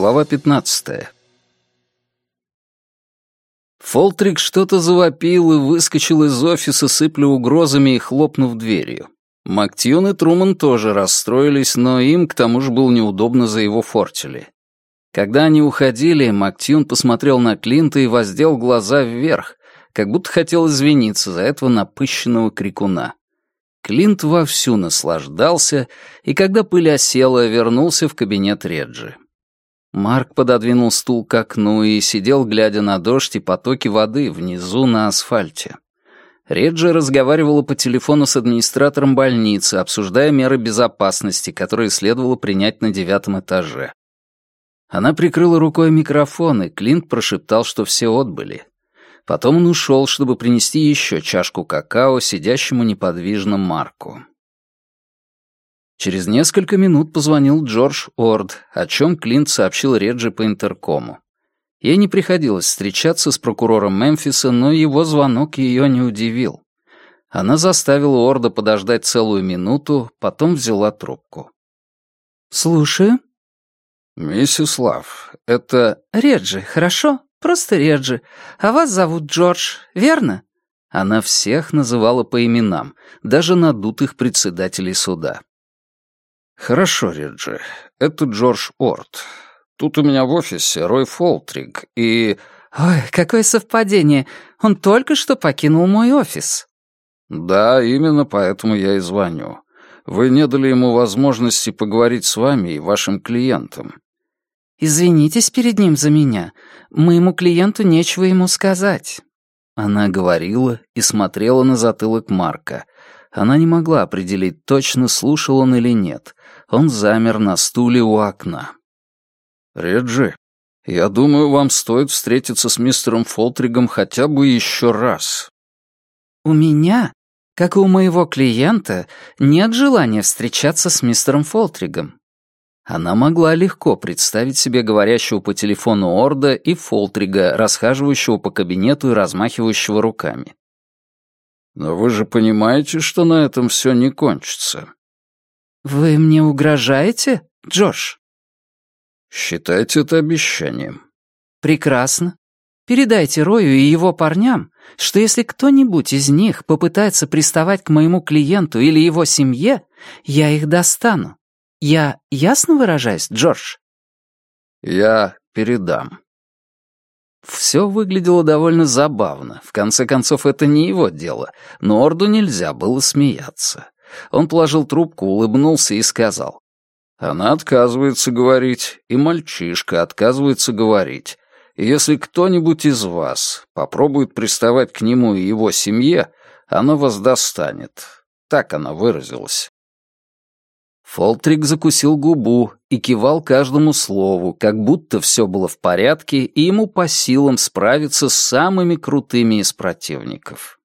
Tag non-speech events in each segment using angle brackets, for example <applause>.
Глава 15. Фолтрик что-то завопил и выскочил из офиса, сыпля угрозами и хлопнув дверью. Мактьюн и Труман тоже расстроились, но им к тому же было неудобно за его фортили. Когда они уходили, Мактьюн посмотрел на Клинта и воздел глаза вверх, как будто хотел извиниться за этого напыщенного крикуна. Клинт вовсю наслаждался, и когда пыль осела, вернулся в кабинет Реджи. Марк пододвинул стул к окну и сидел, глядя на дождь и потоки воды внизу на асфальте. Реджи разговаривала по телефону с администратором больницы, обсуждая меры безопасности, которые следовало принять на девятом этаже. Она прикрыла рукой микрофон, и Клинт прошептал, что все отбыли. Потом он ушел, чтобы принести еще чашку какао сидящему неподвижно Марку. Через несколько минут позвонил Джордж Орд, о чем Клинт сообщил Реджи по интеркому. Ей не приходилось встречаться с прокурором Мемфиса, но его звонок ее не удивил. Она заставила Орда подождать целую минуту, потом взяла трубку. «Слушаю». «Миссис Лав, это...» «Реджи, хорошо? Просто Реджи. А вас зовут Джордж, верно?» Она всех называла по именам, даже надутых председателей суда. «Хорошо, Реджи. Это Джордж Орт. Тут у меня в офисе Рой Фолтриг и...» «Ой, какое совпадение. Он только что покинул мой офис». «Да, именно поэтому я и звоню. Вы не дали ему возможности поговорить с вами и вашим клиентом». «Извинитесь перед ним за меня. Моему клиенту нечего ему сказать». Она говорила и смотрела на затылок Марка. Она не могла определить, точно слушал он или нет. Он замер на стуле у окна. «Реджи, я думаю, вам стоит встретиться с мистером Фолтригом хотя бы еще раз». «У меня, как и у моего клиента, нет желания встречаться с мистером Фолтригом». Она могла легко представить себе говорящего по телефону Орда и Фолтрига, расхаживающего по кабинету и размахивающего руками. «Но вы же понимаете, что на этом все не кончится. «Вы мне угрожаете, Джош?» «Считайте это обещанием». «Прекрасно. Передайте Рою и его парням, что если кто-нибудь из них попытается приставать к моему клиенту или его семье, я их достану. Я ясно выражаюсь, Джордж?» «Я передам». Все выглядело довольно забавно. В конце концов, это не его дело, но Орду нельзя было смеяться. Он положил трубку, улыбнулся и сказал. «Она отказывается говорить, и мальчишка отказывается говорить. И если кто-нибудь из вас попробует приставать к нему и его семье, она вас достанет». Так она выразилась. Фолтрик закусил губу и кивал каждому слову, как будто все было в порядке, и ему по силам справиться с самыми крутыми из противников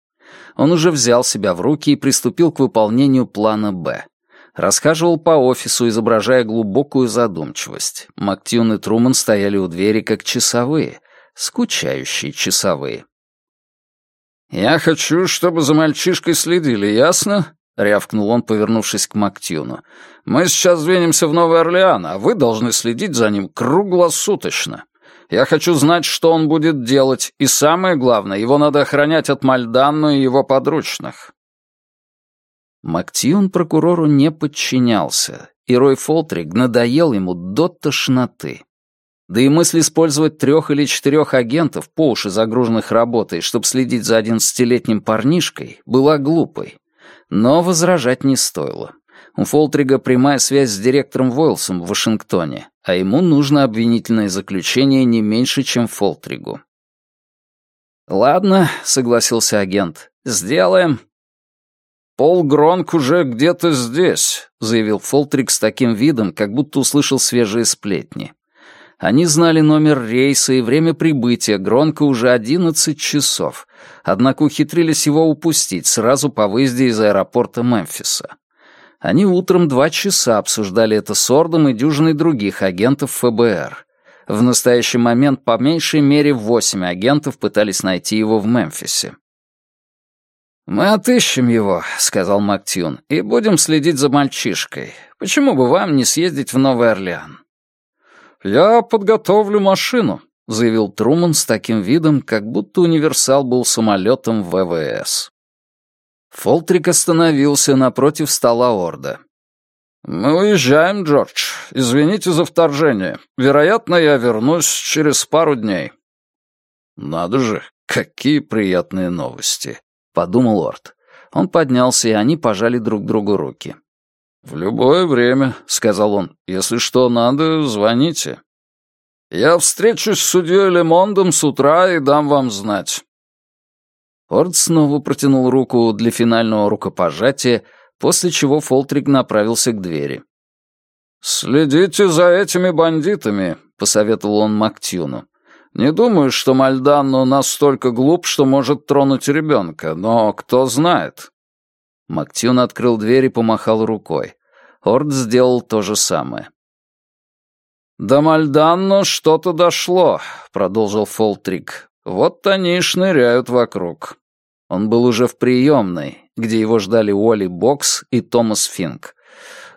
он уже взял себя в руки и приступил к выполнению плана «Б». Расхаживал по офису, изображая глубокую задумчивость. Мактьюн и Труман стояли у двери как часовые, скучающие часовые. «Я хочу, чтобы за мальчишкой следили, ясно?» — рявкнул он, повернувшись к Мактюну. «Мы сейчас двинемся в Новый Орлеан, а вы должны следить за ним круглосуточно. Я хочу знать, что он будет делать, и самое главное, его надо охранять от Мальданну и его подручных». Мактион прокурору не подчинялся, и Рой Фолтриг надоел ему до тошноты. Да и мысль использовать трех или четырех агентов, по уши загруженных работой, чтобы следить за одиннадцатилетним парнишкой, была глупой. Но возражать не стоило. У Фолтрига прямая связь с директором Войлсом в Вашингтоне, а ему нужно обвинительное заключение не меньше, чем Фолтригу. «Ладно», — согласился агент, — «сделаем». «Пол Гронк уже где-то здесь», — заявил Фолтриг с таким видом, как будто услышал свежие сплетни. Они знали номер рейса и время прибытия Гронка уже одиннадцать часов, однако ухитрились его упустить сразу по выезде из аэропорта Мемфиса. Они утром два часа обсуждали это с Ордом и дюжиной других агентов ФБР. В настоящий момент по меньшей мере восемь агентов пытались найти его в Мемфисе. «Мы отыщем его», — сказал Мактьюн, — «и будем следить за мальчишкой. Почему бы вам не съездить в Новый Орлеан?» «Я подготовлю машину», — заявил Труман с таким видом, как будто универсал был самолетом ВВС. Фолтрик остановился напротив стола Орда. «Мы уезжаем, Джордж. Извините за вторжение. Вероятно, я вернусь через пару дней». «Надо же, какие приятные новости», — подумал Орд. Он поднялся, и они пожали друг другу руки. «В любое время», — сказал он. «Если что надо, звоните». «Я встречусь с судьей Лемондом с утра и дам вам знать». Орд снова протянул руку для финального рукопожатия, после чего Фолтрик направился к двери. «Следите за этими бандитами», — посоветовал он Мактюну. «Не думаю, что Мальданно настолько глуп, что может тронуть ребенка, но кто знает». Мактюн открыл дверь и помахал рукой. Орд сделал то же самое. «До Мальданно что-то дошло», — продолжил Фолтрик. «Вот они и шныряют вокруг». Он был уже в приемной, где его ждали Уолли Бокс и Томас Финк.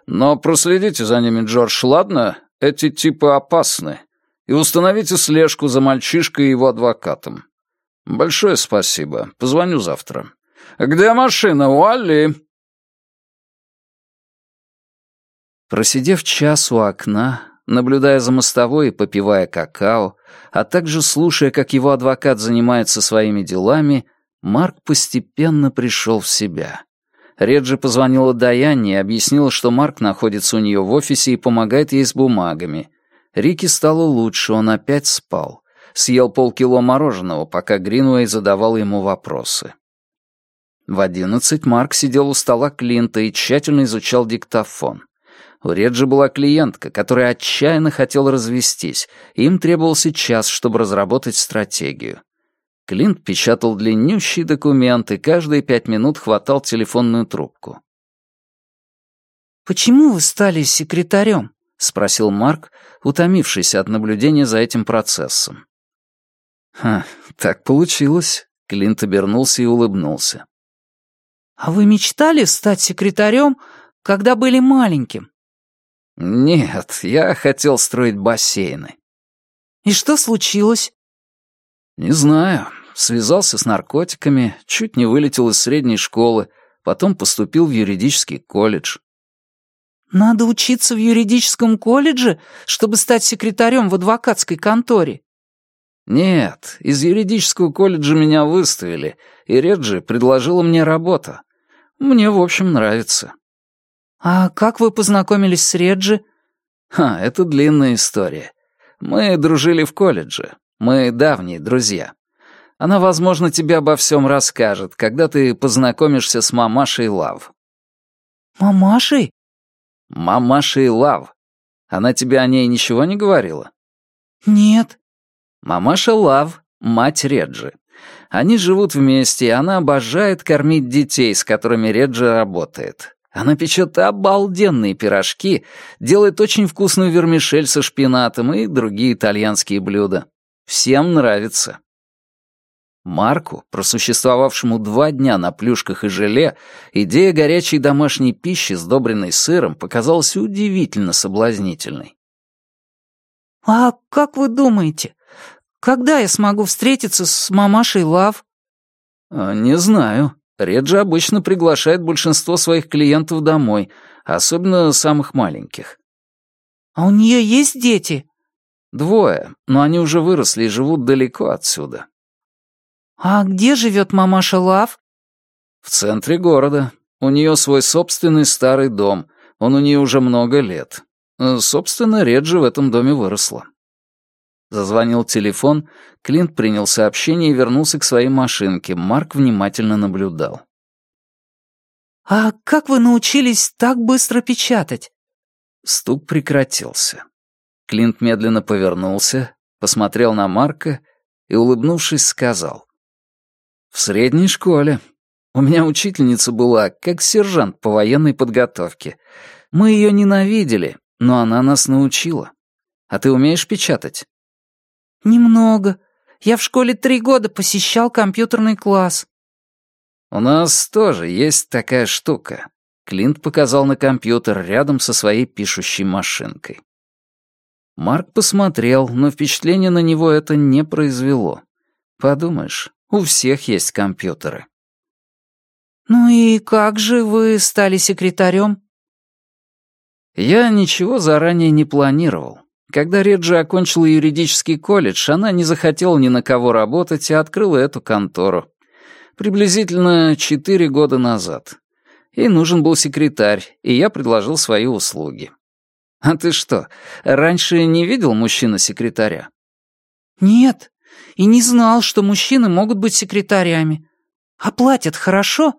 «Но проследите за ними, Джордж, ладно? Эти типы опасны. И установите слежку за мальчишкой и его адвокатом. Большое спасибо. Позвоню завтра». «Где машина, Уолли?» Просидев час у окна, наблюдая за мостовой и попивая какао, а также слушая, как его адвокат занимается своими делами, Марк постепенно пришел в себя. Реджи позвонила Даяне и объяснила, что Марк находится у нее в офисе и помогает ей с бумагами. Рике стало лучше, он опять спал. Съел полкило мороженого, пока Гринуэй задавал ему вопросы. В одиннадцать Марк сидел у стола Клинта и тщательно изучал диктофон. У Реджи была клиентка, которая отчаянно хотела развестись, им требовался час, чтобы разработать стратегию. Клинт печатал длиннющие документы, каждые пять минут хватал телефонную трубку. «Почему вы стали секретарем?» — спросил Марк, утомившись от наблюдения за этим процессом. «Ха, так получилось», — Клинт обернулся и улыбнулся. «А вы мечтали стать секретарем, когда были маленьким?» «Нет, я хотел строить бассейны». «И что случилось?» «Не знаю. Связался с наркотиками, чуть не вылетел из средней школы, потом поступил в юридический колледж». «Надо учиться в юридическом колледже, чтобы стать секретарем в адвокатской конторе?» «Нет, из юридического колледжа меня выставили, и Реджи предложила мне работу. Мне, в общем, нравится». «А как вы познакомились с Реджи?» «Ха, это длинная история. Мы дружили в колледже. Мы давние друзья. Она, возможно, тебе обо всем расскажет, когда ты познакомишься с мамашей Лав». «Мамашей?» «Мамашей Лав. Она тебе о ней ничего не говорила?» «Нет». «Мамаша Лав — мать Реджи. Они живут вместе, и она обожает кормить детей, с которыми Реджи работает. Она печет обалденные пирожки, делает очень вкусную вермишель со шпинатом и другие итальянские блюда. Всем нравится. Марку, просуществовавшему два дня на плюшках и желе, идея горячей домашней пищи, сдобренной сыром, показалась удивительно соблазнительной. «А как вы думаете, когда я смогу встретиться с мамашей Лав?» «А, «Не знаю. Реджи обычно приглашает большинство своих клиентов домой, особенно самых маленьких». «А у нее есть дети?» «Двое, но они уже выросли и живут далеко отсюда». «А где живет мамаша Лав?» «В центре города. У нее свой собственный старый дом. Он у нее уже много лет. Э, собственно, Реджи в этом доме выросла». Зазвонил телефон, Клинт принял сообщение и вернулся к своей машинке. Марк внимательно наблюдал. «А как вы научились так быстро печатать?» Стук прекратился. Клинт медленно повернулся, посмотрел на Марка и, улыбнувшись, сказал. «В средней школе. У меня учительница была, как сержант по военной подготовке. Мы ее ненавидели, но она нас научила. А ты умеешь печатать?» «Немного. Я в школе три года посещал компьютерный класс». «У нас тоже есть такая штука». Клинт показал на компьютер рядом со своей пишущей машинкой. Марк посмотрел, но впечатление на него это не произвело. Подумаешь, у всех есть компьютеры. «Ну и как же вы стали секретарем?» Я ничего заранее не планировал. Когда Реджи окончила юридический колледж, она не захотела ни на кого работать и открыла эту контору. Приблизительно четыре года назад. Ей нужен был секретарь, и я предложил свои услуги. А ты что, раньше не видел мужчину-секретаря? Нет, и не знал, что мужчины могут быть секретарями. А платят хорошо?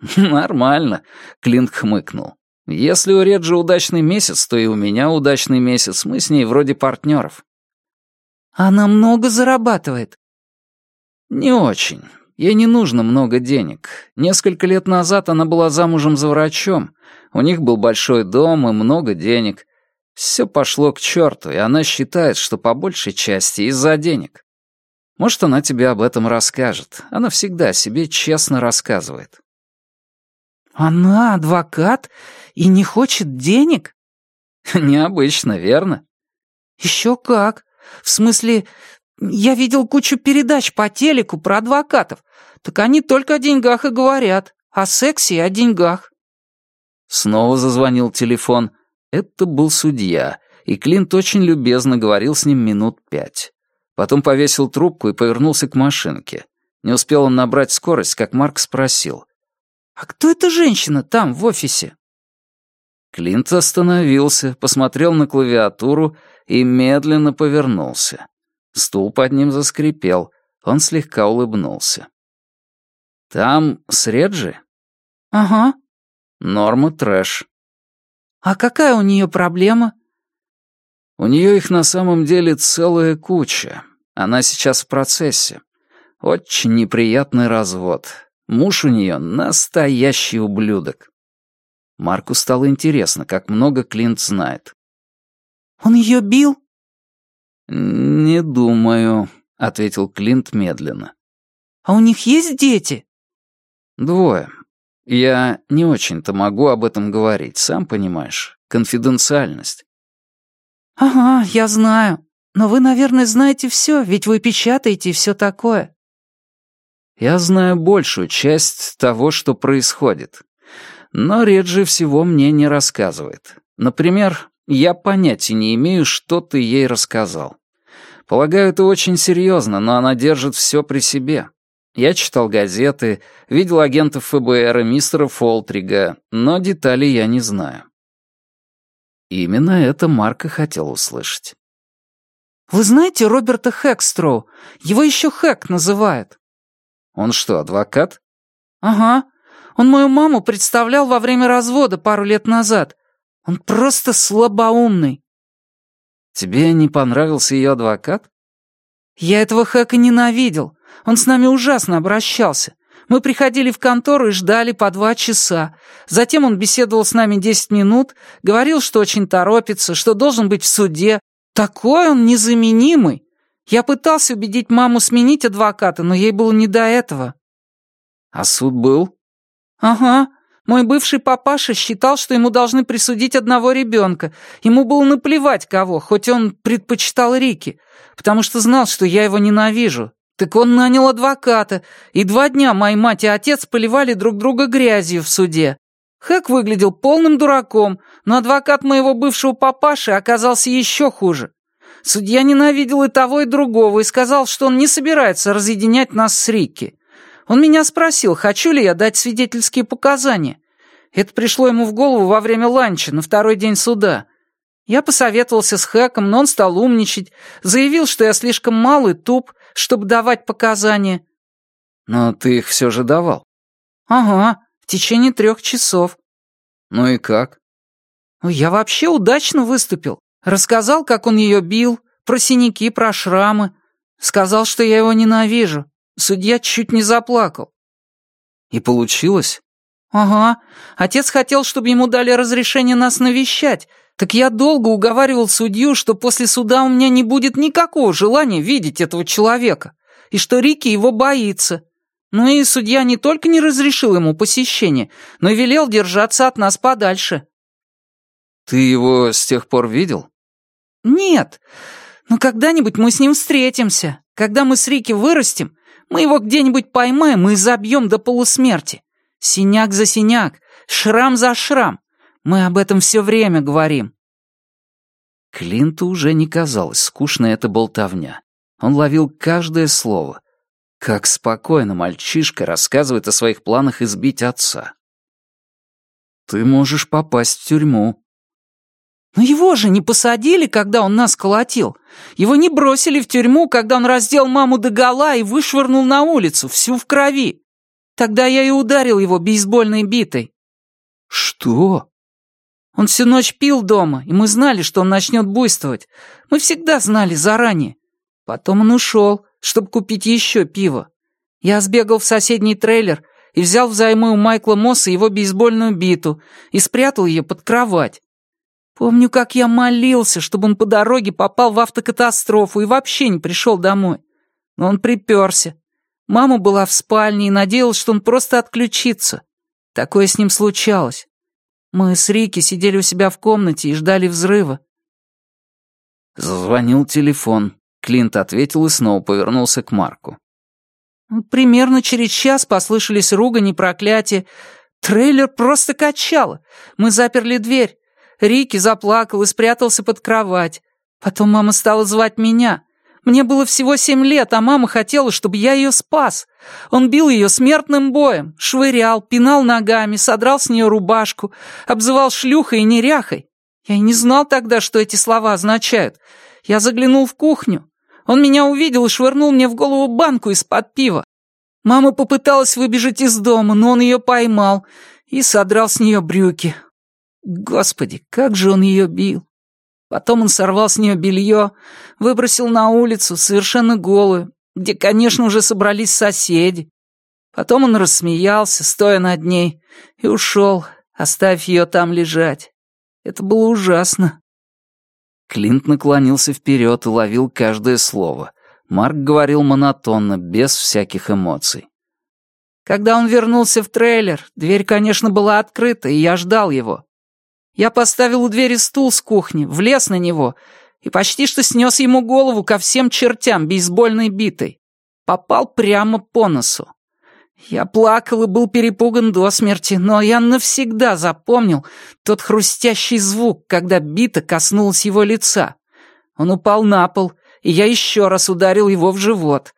<laughs> Нормально, Клинт хмыкнул. Если у Реджи удачный месяц, то и у меня удачный месяц. Мы с ней вроде партнеров. Она много зарабатывает? Не очень. Ей не нужно много денег. Несколько лет назад она была замужем за врачом. У них был большой дом и много денег. Все пошло к черту, и она считает, что по большей части из-за денег. Может, она тебе об этом расскажет. Она всегда себе честно рассказывает. «Она адвокат и не хочет денег?» <laughs> «Необычно, верно?» «Еще как. В смысле, я видел кучу передач по телеку про адвокатов. Так они только о деньгах и говорят. О сексе и о деньгах». Снова зазвонил телефон. Это был судья, и Клинт очень любезно говорил с ним минут пять. Потом повесил трубку и повернулся к машинке. Не успел он набрать скорость, как Марк спросил. «А кто эта женщина там, в офисе?» Клинт остановился, посмотрел на клавиатуру и медленно повернулся. Стул под ним заскрипел, он слегка улыбнулся. «Там с Реджи?» «Ага». «Норма трэш». «А какая у нее проблема?» «У нее их на самом деле целая куча. Она сейчас в процессе. Очень неприятный развод. Муж у нее настоящий ублюдок. Марку стало интересно, как много Клинт знает. «Он ее бил?» «Не думаю», — ответил Клинт медленно. «А у них есть дети?» «Двое. Я не очень-то могу об этом говорить, сам понимаешь. Конфиденциальность». «Ага, я знаю. Но вы, наверное, знаете все, ведь вы печатаете и все такое». Я знаю большую часть того, что происходит. Но Реджи всего мне не рассказывает. Например, я понятия не имею, что ты ей рассказал. Полагаю, это очень серьезно, но она держит все при себе. Я читал газеты, видел агентов ФБР и мистера Фолтрига, но деталей я не знаю. Именно это Марк и хотел услышать. «Вы знаете Роберта Хэкстроу? Его еще Хэк называют». Он что, адвокат? Ага. Он мою маму представлял во время развода пару лет назад. Он просто слабоумный. Тебе не понравился ее адвокат? Я этого Хэка ненавидел. Он с нами ужасно обращался. Мы приходили в контору и ждали по два часа. Затем он беседовал с нами десять минут, говорил, что очень торопится, что должен быть в суде. Такой он незаменимый. Я пытался убедить маму сменить адвоката, но ей было не до этого». «А суд был?» «Ага. Мой бывший папаша считал, что ему должны присудить одного ребенка. Ему было наплевать кого, хоть он предпочитал Рики, потому что знал, что я его ненавижу. Так он нанял адвоката, и два дня моя мать и отец поливали друг друга грязью в суде. Хэк выглядел полным дураком, но адвокат моего бывшего папаши оказался еще хуже. Судья ненавидел и того, и другого, и сказал, что он не собирается разъединять нас с Рикки. Он меня спросил, хочу ли я дать свидетельские показания. Это пришло ему в голову во время ланча, на второй день суда. Я посоветовался с Хэком, но он стал умничать, заявил, что я слишком мал и туп, чтобы давать показания. Но ты их все же давал? Ага, в течение трех часов. Ну и как? Я вообще удачно выступил. Рассказал, как он ее бил, про синяки, про шрамы. Сказал, что я его ненавижу. Судья чуть не заплакал. И получилось? Ага. Отец хотел, чтобы ему дали разрешение нас навещать. Так я долго уговаривал судью, что после суда у меня не будет никакого желания видеть этого человека, и что Рики его боится. Ну и судья не только не разрешил ему посещение, но и велел держаться от нас подальше. «Ты его с тех пор видел?» Нет. Но когда-нибудь мы с ним встретимся. Когда мы с Рики вырастем, мы его где-нибудь поймаем и забьем до полусмерти. Синяк за синяк, шрам за шрам. Мы об этом все время говорим». Клинту уже не казалось скучной эта болтовня. Он ловил каждое слово. Как спокойно мальчишка рассказывает о своих планах избить отца. «Ты можешь попасть в тюрьму». «Но его же не посадили, когда он нас колотил. Его не бросили в тюрьму, когда он раздел маму догола и вышвырнул на улицу, всю в крови. Тогда я и ударил его бейсбольной битой». «Что?» Он всю ночь пил дома, и мы знали, что он начнет буйствовать. Мы всегда знали заранее. Потом он ушел, чтобы купить еще пиво. Я сбегал в соседний трейлер и взял взаймы у Майкла Мосса его бейсбольную биту и спрятал ее под кровать. Помню, как я молился, чтобы он по дороге попал в автокатастрофу и вообще не пришел домой. Но он приперся. Мама была в спальне и надеялась, что он просто отключится. Такое с ним случалось. Мы с Рики сидели у себя в комнате и ждали взрыва. Звонил телефон. Клинт ответил и снова повернулся к Марку. Примерно через час послышались ругань и проклятия. Трейлер просто качало. Мы заперли дверь. Рики заплакал и спрятался под кровать. Потом мама стала звать меня. Мне было всего семь лет, а мама хотела, чтобы я ее спас. Он бил ее смертным боем, швырял, пинал ногами, содрал с нее рубашку, обзывал шлюхой и неряхой. Я и не знал тогда, что эти слова означают. Я заглянул в кухню. Он меня увидел и швырнул мне в голову банку из-под пива. Мама попыталась выбежать из дома, но он ее поймал и содрал с нее брюки. Господи, как же он ее бил! Потом он сорвал с нее белье, выбросил на улицу, совершенно голую, где, конечно, уже собрались соседи. Потом он рассмеялся, стоя над ней, и ушел, оставив ее там лежать. Это было ужасно. Клинт наклонился вперед и ловил каждое слово. Марк говорил монотонно, без всяких эмоций. Когда он вернулся в трейлер, дверь, конечно, была открыта, и я ждал его. Я поставил у двери стул с кухни, влез на него и почти что снес ему голову ко всем чертям бейсбольной битой. Попал прямо по носу. Я плакал и был перепуган до смерти, но я навсегда запомнил тот хрустящий звук, когда бита коснулась его лица. Он упал на пол, и я еще раз ударил его в живот.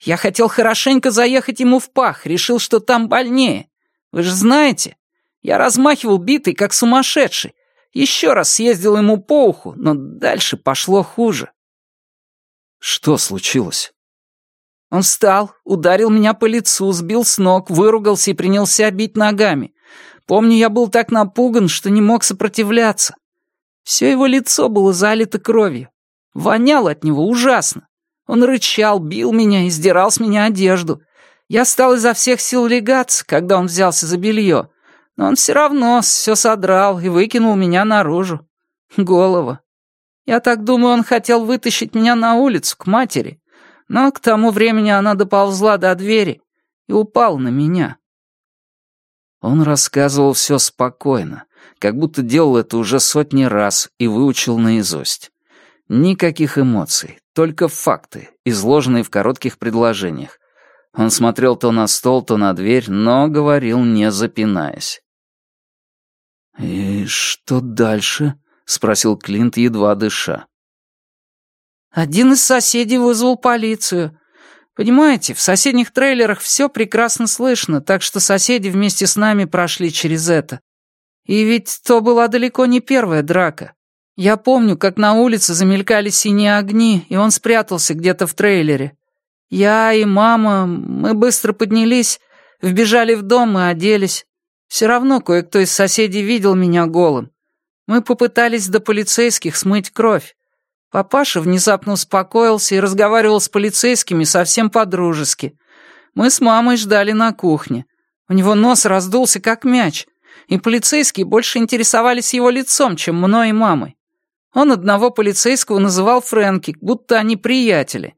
Я хотел хорошенько заехать ему в пах, решил, что там больнее. Вы же знаете, я размахивал битой, как сумасшедший. Еще раз съездил ему по уху, но дальше пошло хуже. Что случилось? Он встал, ударил меня по лицу, сбил с ног, выругался и принялся бить ногами. Помню, я был так напуган, что не мог сопротивляться. Все его лицо было залито кровью. Воняло от него ужасно. Он рычал, бил меня и сдирал с меня одежду. Я стал изо всех сил легаться, когда он взялся за белье, но он все равно все содрал и выкинул меня наружу. Голова. Я так думаю, он хотел вытащить меня на улицу, к матери. Но к тому времени она доползла до двери и упала на меня. Он рассказывал все спокойно, как будто делал это уже сотни раз и выучил наизусть. Никаких эмоций, только факты, изложенные в коротких предложениях. Он смотрел то на стол, то на дверь, но говорил, не запинаясь. «И что дальше?» — спросил Клинт, едва дыша. «Один из соседей вызвал полицию. Понимаете, в соседних трейлерах все прекрасно слышно, так что соседи вместе с нами прошли через это. И ведь то была далеко не первая драка. Я помню, как на улице замелькали синие огни, и он спрятался где-то в трейлере. Я и мама, мы быстро поднялись, вбежали в дом и оделись. Все равно кое-кто из соседей видел меня голым. Мы попытались до полицейских смыть кровь. Папаша внезапно успокоился и разговаривал с полицейскими совсем по-дружески. Мы с мамой ждали на кухне. У него нос раздулся, как мяч, и полицейские больше интересовались его лицом, чем мной и мамой. Он одного полицейского называл Фрэнки, будто они приятели.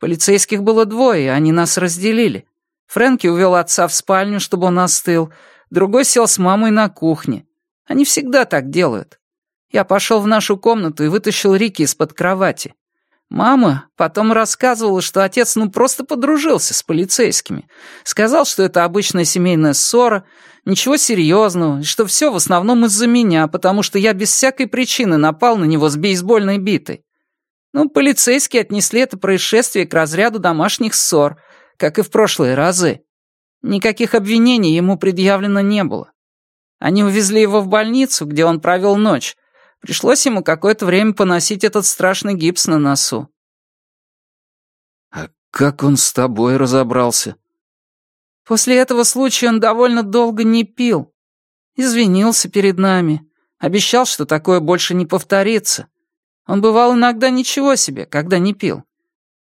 Полицейских было двое, они нас разделили. Фрэнки увел отца в спальню, чтобы он остыл, другой сел с мамой на кухне. Они всегда так делают. Я пошел в нашу комнату и вытащил Рики из-под кровати. Мама потом рассказывала, что отец ну просто подружился с полицейскими. Сказал, что это обычная семейная ссора, ничего серьезного, и что все в основном из-за меня, потому что я без всякой причины напал на него с бейсбольной битой. Ну, полицейские отнесли это происшествие к разряду домашних ссор, как и в прошлые разы. Никаких обвинений ему предъявлено не было. Они увезли его в больницу, где он провел ночь, Пришлось ему какое-то время поносить этот страшный гипс на носу. «А как он с тобой разобрался?» После этого случая он довольно долго не пил. Извинился перед нами. Обещал, что такое больше не повторится. Он бывал иногда ничего себе, когда не пил.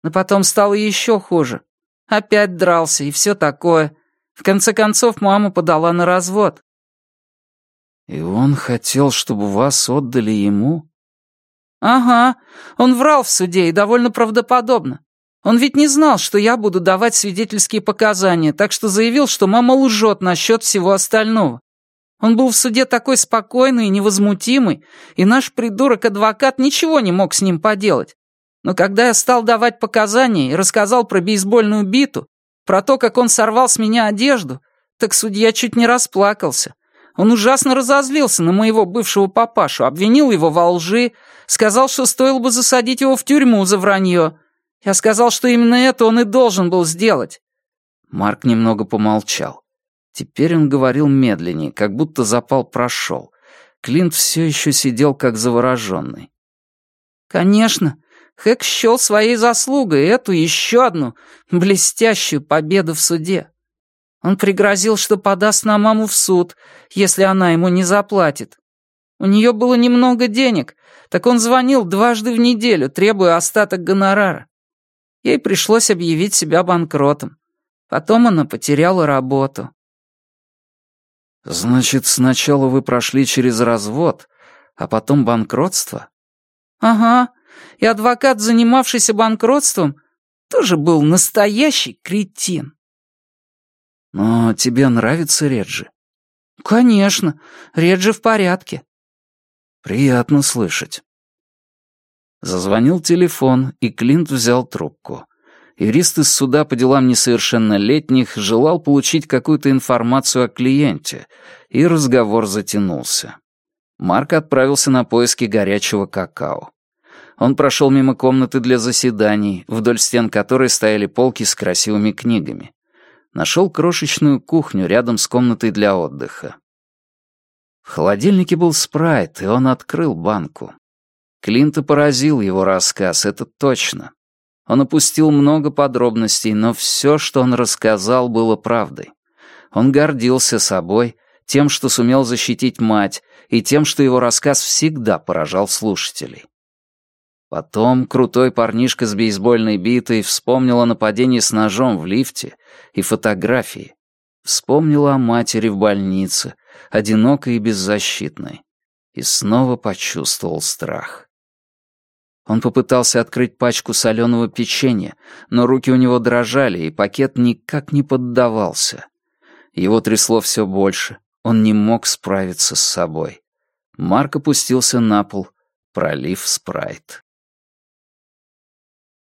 Но потом стало еще хуже. Опять дрался и все такое. В конце концов, мама подала на развод. «И он хотел, чтобы вас отдали ему?» «Ага, он врал в суде и довольно правдоподобно. Он ведь не знал, что я буду давать свидетельские показания, так что заявил, что мама лжет насчет всего остального. Он был в суде такой спокойный и невозмутимый, и наш придурок-адвокат ничего не мог с ним поделать. Но когда я стал давать показания и рассказал про бейсбольную биту, про то, как он сорвал с меня одежду, так судья чуть не расплакался. Он ужасно разозлился на моего бывшего папашу, обвинил его во лжи, сказал, что стоило бы засадить его в тюрьму за вранье. Я сказал, что именно это он и должен был сделать». Марк немного помолчал. Теперь он говорил медленнее, как будто запал прошел. Клинт все еще сидел как завороженный. «Конечно, Хэк счел своей заслугой эту еще одну блестящую победу в суде. Он пригрозил, что подаст на маму в суд, если она ему не заплатит. У нее было немного денег, так он звонил дважды в неделю, требуя остаток гонорара. Ей пришлось объявить себя банкротом. Потом она потеряла работу. «Значит, сначала вы прошли через развод, а потом банкротство?» «Ага, и адвокат, занимавшийся банкротством, тоже был настоящий кретин». «Но тебе нравится Реджи?» «Конечно, Реджи в порядке». «Приятно слышать». Зазвонил телефон, и Клинт взял трубку. Юрист из суда по делам несовершеннолетних желал получить какую-то информацию о клиенте, и разговор затянулся. Марк отправился на поиски горячего какао. Он прошел мимо комнаты для заседаний, вдоль стен которой стояли полки с красивыми книгами нашел крошечную кухню рядом с комнатой для отдыха. В холодильнике был спрайт, и он открыл банку. Клинта поразил его рассказ, это точно. Он опустил много подробностей, но все, что он рассказал, было правдой. Он гордился собой, тем, что сумел защитить мать, и тем, что его рассказ всегда поражал слушателей. Потом крутой парнишка с бейсбольной битой вспомнил о нападении с ножом в лифте и фотографии. Вспомнил о матери в больнице, одинокой и беззащитной. И снова почувствовал страх. Он попытался открыть пачку соленого печенья, но руки у него дрожали, и пакет никак не поддавался. Его трясло все больше, он не мог справиться с собой. Марк опустился на пол, пролив спрайт.